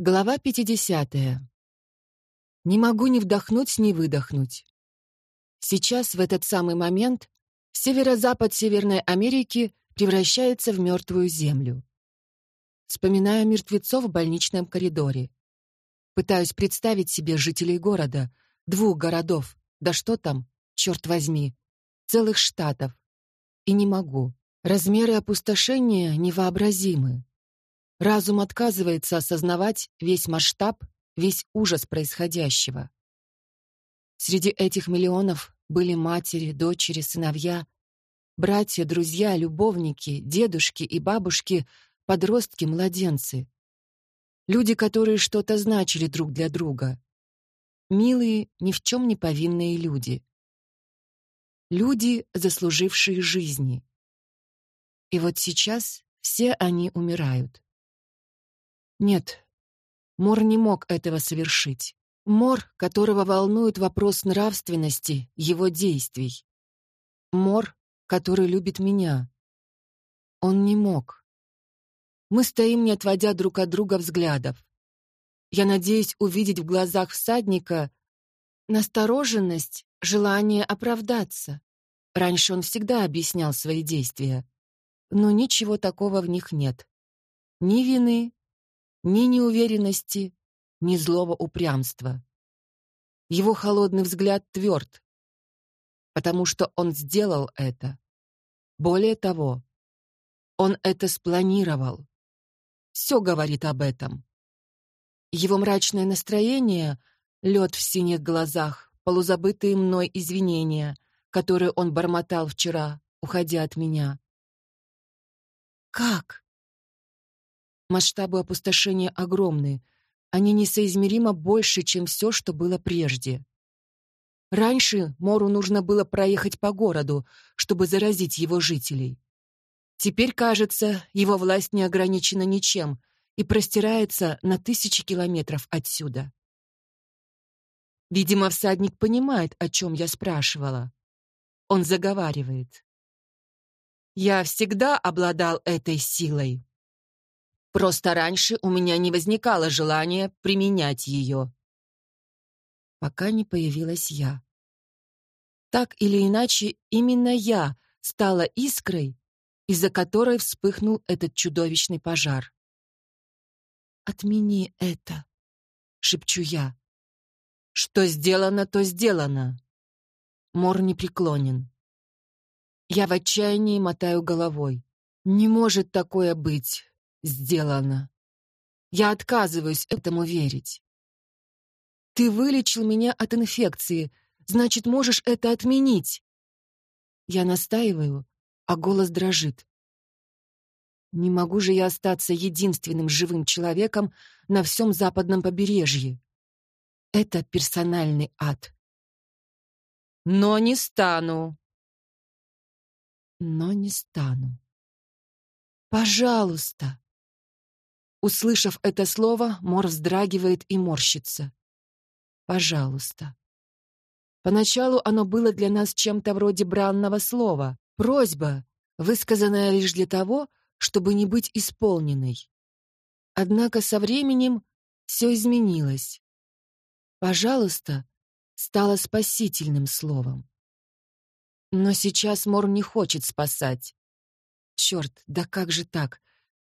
Глава 50. Не могу ни вдохнуть, ни выдохнуть. Сейчас, в этот самый момент, северо-запад Северной Америки превращается в мертвую землю. Вспоминаю мертвецов в больничном коридоре. Пытаюсь представить себе жителей города, двух городов, да что там, черт возьми, целых штатов. И не могу. Размеры опустошения невообразимы. Разум отказывается осознавать весь масштаб, весь ужас происходящего. Среди этих миллионов были матери, дочери, сыновья, братья, друзья, любовники, дедушки и бабушки, подростки, младенцы. Люди, которые что-то значили друг для друга. Милые, ни в чем не повинные люди. Люди, заслужившие жизни. И вот сейчас все они умирают. Нет, Мор не мог этого совершить. Мор, которого волнует вопрос нравственности его действий. Мор, который любит меня. Он не мог. Мы стоим, не отводя друг от друга взглядов. Я надеюсь увидеть в глазах всадника настороженность, желание оправдаться. Раньше он всегда объяснял свои действия. Но ничего такого в них нет. Ни вины, ни неуверенности, ни злого упрямства. Его холодный взгляд тверд, потому что он сделал это. Более того, он это спланировал. Все говорит об этом. Его мрачное настроение, лед в синих глазах, полузабытые мной извинения, которые он бормотал вчера, уходя от меня. Как? Масштабы опустошения огромны. Они несоизмеримо больше, чем все, что было прежде. Раньше Мору нужно было проехать по городу, чтобы заразить его жителей. Теперь, кажется, его власть не ограничена ничем и простирается на тысячи километров отсюда. Видимо, всадник понимает, о чем я спрашивала. Он заговаривает. «Я всегда обладал этой силой», Просто раньше у меня не возникало желания применять ее. Пока не появилась я. Так или иначе, именно я стала искрой, из-за которой вспыхнул этот чудовищный пожар. «Отмени это», — шепчу я. «Что сделано, то сделано». Мор непреклонен. Я в отчаянии мотаю головой. Не может такое быть сделано. Я отказываюсь этому верить. Ты вылечил меня от инфекции, значит, можешь это отменить. Я настаиваю, а голос дрожит. Не могу же я остаться единственным живым человеком на всем западном побережье. Это персональный ад. Но не стану. Но не стану. Пожалуйста. Услышав это слово, Мор вздрагивает и морщится. «Пожалуйста». Поначалу оно было для нас чем-то вроде бранного слова, просьба, высказанная лишь для того, чтобы не быть исполненной. Однако со временем все изменилось. «Пожалуйста» стало спасительным словом. Но сейчас Мор не хочет спасать. Черт, да как же так?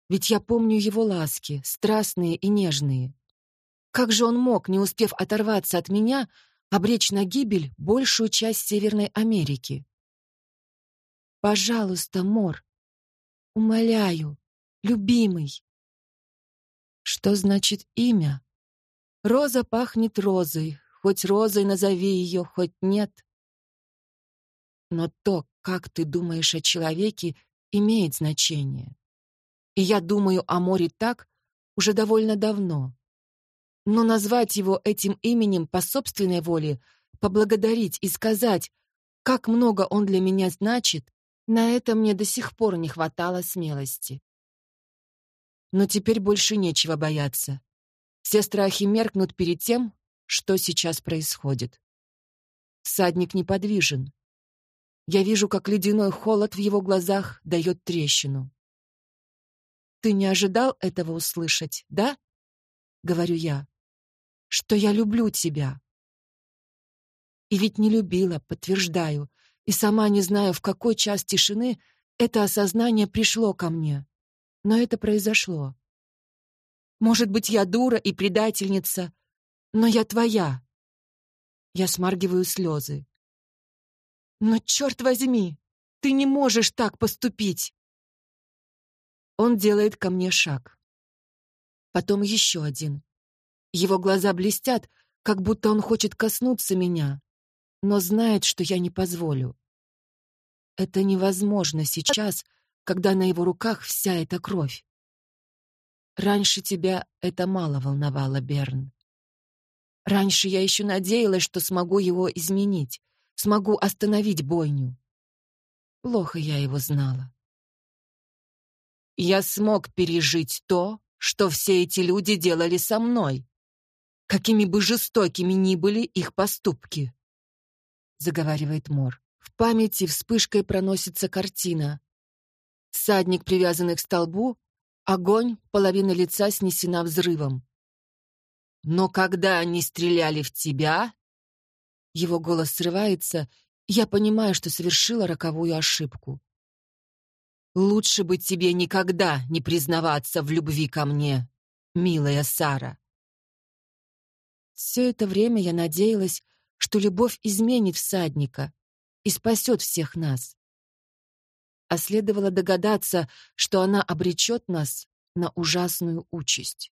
Ведь я помню его ласки, страстные и нежные. Как же он мог, не успев оторваться от меня, обречь на гибель большую часть Северной Америки? Пожалуйста, Мор, умоляю, любимый. Что значит имя? Роза пахнет розой, хоть розой назови ее, хоть нет. Но то, как ты думаешь о человеке, имеет значение. И я думаю о море так уже довольно давно. Но назвать его этим именем по собственной воле, поблагодарить и сказать, как много он для меня значит, на это мне до сих пор не хватало смелости. Но теперь больше нечего бояться. Все страхи меркнут перед тем, что сейчас происходит. Всадник неподвижен. Я вижу, как ледяной холод в его глазах дает трещину. Ты не ожидал этого услышать, да? — говорю я, — «что я люблю тебя». И ведь не любила, подтверждаю, и сама не знаю, в какой час тишины это осознание пришло ко мне. Но это произошло. Может быть, я дура и предательница, но я твоя. Я смаргиваю слезы. Но черт возьми, ты не можешь так поступить. Он делает ко мне шаг. Потом еще один. Его глаза блестят, как будто он хочет коснуться меня, но знает, что я не позволю. Это невозможно сейчас, когда на его руках вся эта кровь. Раньше тебя это мало волновало, Берн. Раньше я еще надеялась, что смогу его изменить, смогу остановить бойню. Плохо я его знала. Я смог пережить то, что все эти люди делали со мной, какими бы жестокими ни были их поступки, заговаривает Мор. В памяти вспышкой проносится картина. Садник, привязанный к столбу, огонь, половина лица снесена взрывом. Но когда они стреляли в тебя, его голос срывается, я понимаю, что совершила роковую ошибку. Лучше бы тебе никогда не признаваться в любви ко мне, милая Сара. Все это время я надеялась, что любовь изменит всадника и спасет всех нас. А следовало догадаться, что она обречет нас на ужасную участь.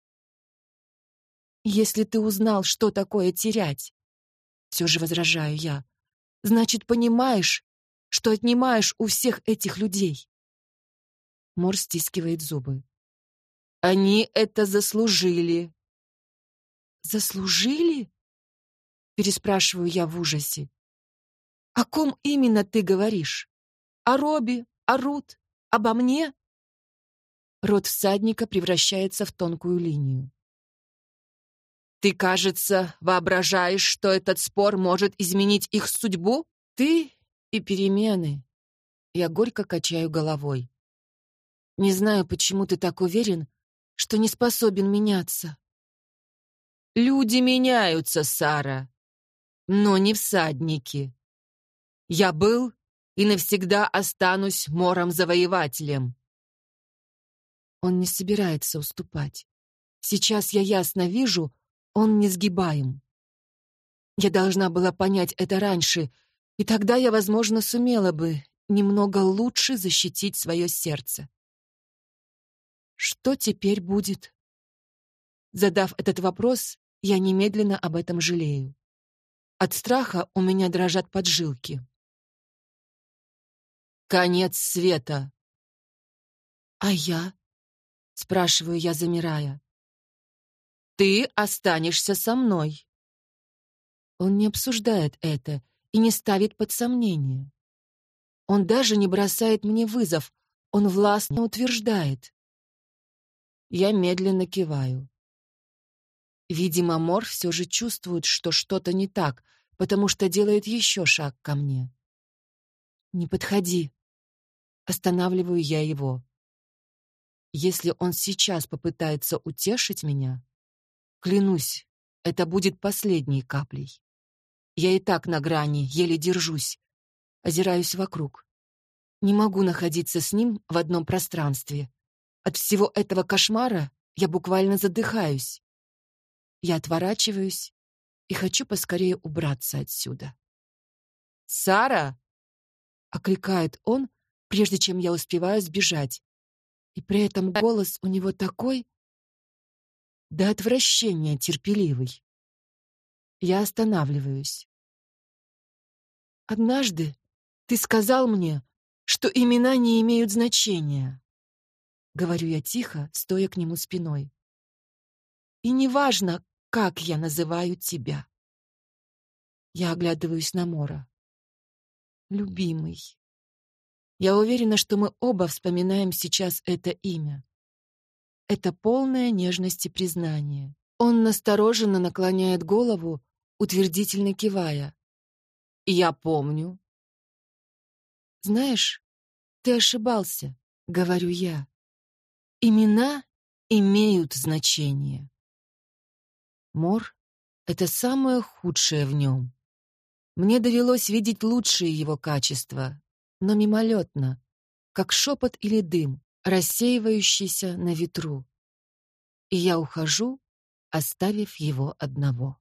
«Если ты узнал, что такое терять», — все же возражаю я, «значит, понимаешь, что отнимаешь у всех этих людей. Мор стискивает зубы. Они это заслужили. Заслужили? Переспрашиваю я в ужасе. О ком именно ты говоришь? О Робби? О Рут? Обо мне? Рот всадника превращается в тонкую линию. Ты, кажется, воображаешь, что этот спор может изменить их судьбу? Ты и перемены. Я горько качаю головой. Не знаю, почему ты так уверен, что не способен меняться. Люди меняются, Сара, но не всадники. Я был и навсегда останусь мором-завоевателем. Он не собирается уступать. Сейчас я ясно вижу, он не сгибаем. Я должна была понять это раньше, и тогда я, возможно, сумела бы немного лучше защитить свое сердце. Что теперь будет? Задав этот вопрос, я немедленно об этом жалею. От страха у меня дрожат поджилки. Конец света. А я? Спрашиваю я, замирая. Ты останешься со мной. Он не обсуждает это и не ставит под сомнение. Он даже не бросает мне вызов, он властно утверждает. Я медленно киваю. Видимо, Мор все же чувствует, что что-то не так, потому что делает еще шаг ко мне. «Не подходи!» Останавливаю я его. Если он сейчас попытается утешить меня, клянусь, это будет последней каплей. Я и так на грани, еле держусь. Озираюсь вокруг. Не могу находиться с ним в одном пространстве. От всего этого кошмара я буквально задыхаюсь. Я отворачиваюсь и хочу поскорее убраться отсюда. «Сара!» — окликает он, прежде чем я успеваю сбежать. И при этом голос у него такой... До отвращения терпеливый. Я останавливаюсь. «Однажды ты сказал мне, что имена не имеют значения. — говорю я тихо, стоя к нему спиной. «И неважно, как я называю тебя». Я оглядываюсь на Мора. «Любимый». Я уверена, что мы оба вспоминаем сейчас это имя. Это полное нежности признание. Он настороженно наклоняет голову, утвердительно кивая. «Я помню». «Знаешь, ты ошибался», — говорю я. Имена имеют значение. Мор — это самое худшее в нем. Мне довелось видеть лучшие его качества, но мимолетно, как шепот или дым, рассеивающийся на ветру. И я ухожу, оставив его одного.